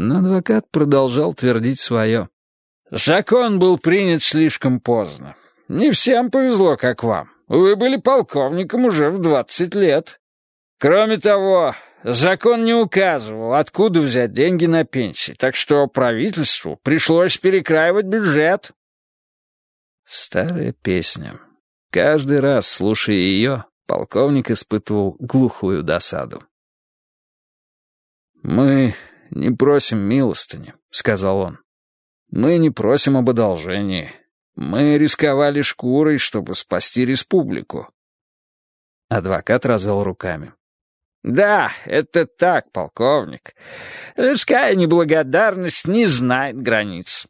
Но адвокат продолжал твердить свое. «Закон был принят слишком поздно. Не всем повезло, как вам. Вы были полковником уже в двадцать лет. Кроме того, закон не указывал, откуда взять деньги на пенсии, так что правительству пришлось перекраивать бюджет». Старая песня. Каждый раз, слушая ее, полковник испытывал глухую досаду. «Мы не просим милостыни», — сказал он. «Мы не просим об одолжении. Мы рисковали шкурой, чтобы спасти республику». Адвокат развел руками. «Да, это так, полковник. Людская неблагодарность не знает границ».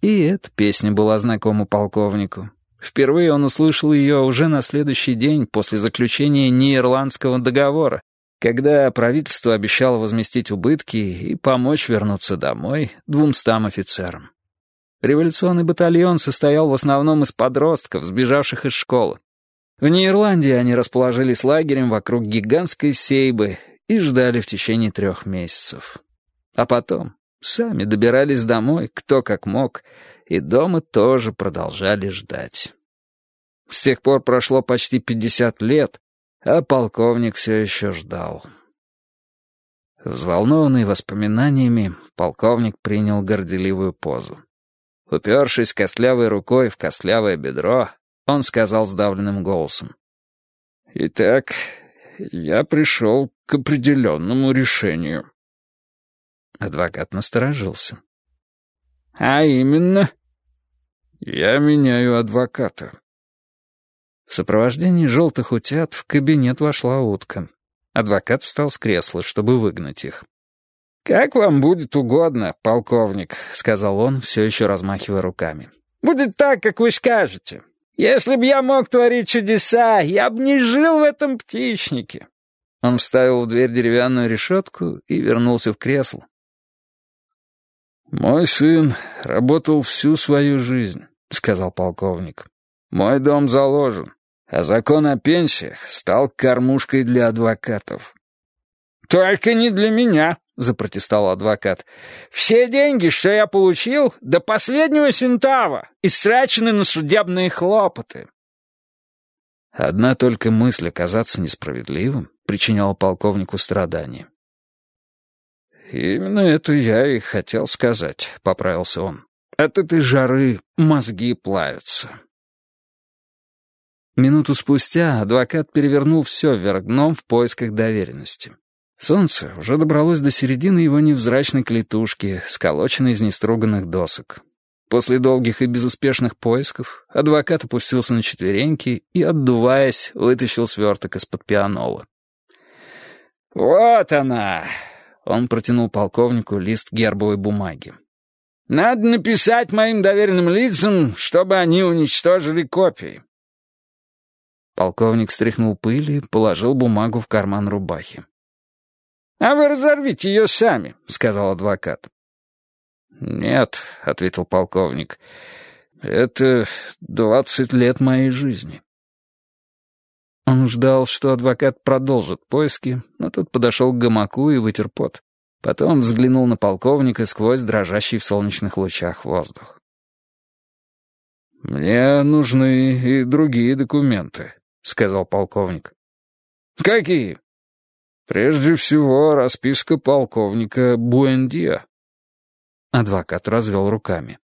И эта песня была знакома полковнику. Впервые он услышал ее уже на следующий день после заключения Нидерландского договора, когда правительство обещало возместить убытки и помочь вернуться домой двумстам офицерам. Революционный батальон состоял в основном из подростков, сбежавших из школы. В Нидерландии они расположились лагерем вокруг гигантской сейбы и ждали в течение трех месяцев. А потом сами добирались домой, кто как мог, и дома тоже продолжали ждать. С тех пор прошло почти пятьдесят лет, а полковник все еще ждал. Взволнованный воспоминаниями, полковник принял горделивую позу. Упершись костлявой рукой в костлявое бедро, он сказал сдавленным голосом. «Итак, я пришел к определенному решению». Адвокат насторожился. «А именно?» «Я меняю адвоката». В сопровождении желтых утят в кабинет вошла утка. Адвокат встал с кресла, чтобы выгнать их. «Как вам будет угодно, полковник», — сказал он, все еще размахивая руками. «Будет так, как вы скажете. Если б я мог творить чудеса, я бы не жил в этом птичнике». Он вставил в дверь деревянную решетку и вернулся в кресло. «Мой сын работал всю свою жизнь», — сказал полковник. «Мой дом заложен а закон о пенсиях стал кормушкой для адвокатов. «Только не для меня», — запротестовал адвокат. «Все деньги, что я получил, до последнего сентава, истрачены на судебные хлопоты». Одна только мысль оказаться несправедливым причиняла полковнику страдания. «Именно это я и хотел сказать», — поправился он. «От этой жары мозги плавятся». Минуту спустя адвокат перевернул все вверх дном в поисках доверенности. Солнце уже добралось до середины его невзрачной клетушки, сколоченной из нестроганных досок. После долгих и безуспешных поисков адвокат опустился на четвереньки и, отдуваясь, вытащил сверток из-под пианола. «Вот она!» — он протянул полковнику лист гербовой бумаги. «Надо написать моим доверенным лицам, чтобы они уничтожили копии. Полковник стряхнул пыль и положил бумагу в карман рубахи. «А вы разорвите ее сами», — сказал адвокат. «Нет», — ответил полковник, — «это двадцать лет моей жизни». Он ждал, что адвокат продолжит поиски, но тот подошел к гамаку и вытер пот. Потом взглянул на полковника сквозь дрожащий в солнечных лучах воздух. «Мне нужны и другие документы», — сказал полковник. «Какие?» «Прежде всего, расписка полковника Буэндиа». Адвокат развел руками.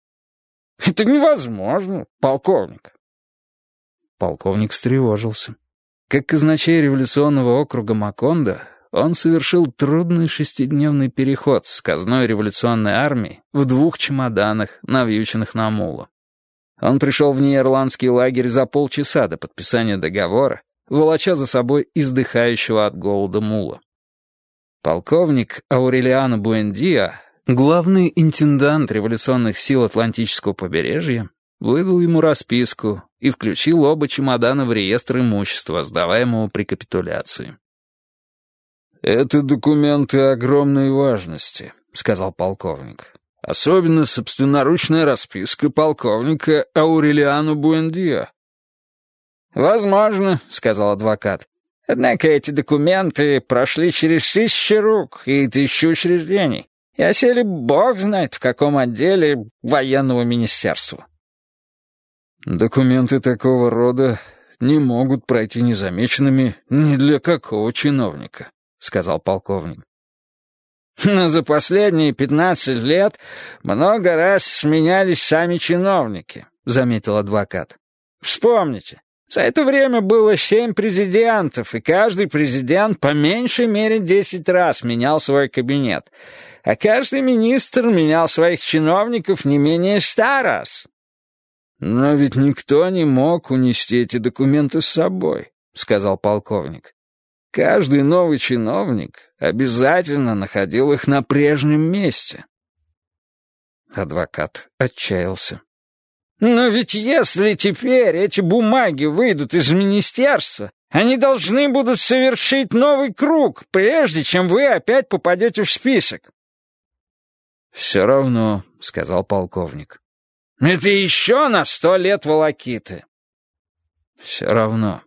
«Это невозможно, полковник». Полковник встревожился. Как казначей революционного округа Макондо, он совершил трудный шестидневный переход с казной революционной армии в двух чемоданах, навьюченных на мула. Он пришел в неирландский лагерь за полчаса до подписания договора, волоча за собой издыхающего от голода мула. Полковник Аурелиано Буэндиа, главный интендант революционных сил Атлантического побережья, выдал ему расписку и включил оба чемодана в реестр имущества, сдаваемого при капитуляции. «Это документы огромной важности», — сказал полковник. Особенно собственноручная расписка полковника Аурелиану Буэндио. «Возможно», — сказал адвокат. Однако эти документы прошли через тысячи рук и тысячи учреждений и осели бог знает в каком отделе военного министерства. Документы такого рода не могут пройти незамеченными ни для какого чиновника, сказал полковник. Но за последние пятнадцать лет много раз сменялись сами чиновники, заметил адвокат. Вспомните, за это время было семь президентов, и каждый президент по меньшей мере десять раз менял свой кабинет, а каждый министр менял своих чиновников не менее ста раз. «Но ведь никто не мог унести эти документы с собой», — сказал полковник. «Каждый новый чиновник обязательно находил их на прежнем месте». Адвокат отчаялся. Но ведь если теперь эти бумаги выйдут из министерства, они должны будут совершить новый круг, прежде чем вы опять попадете в список. «Все равно», — сказал полковник. «Это еще на сто лет волокиты». «Все равно.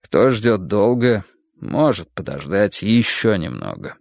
Кто ждет долго, может подождать еще немного».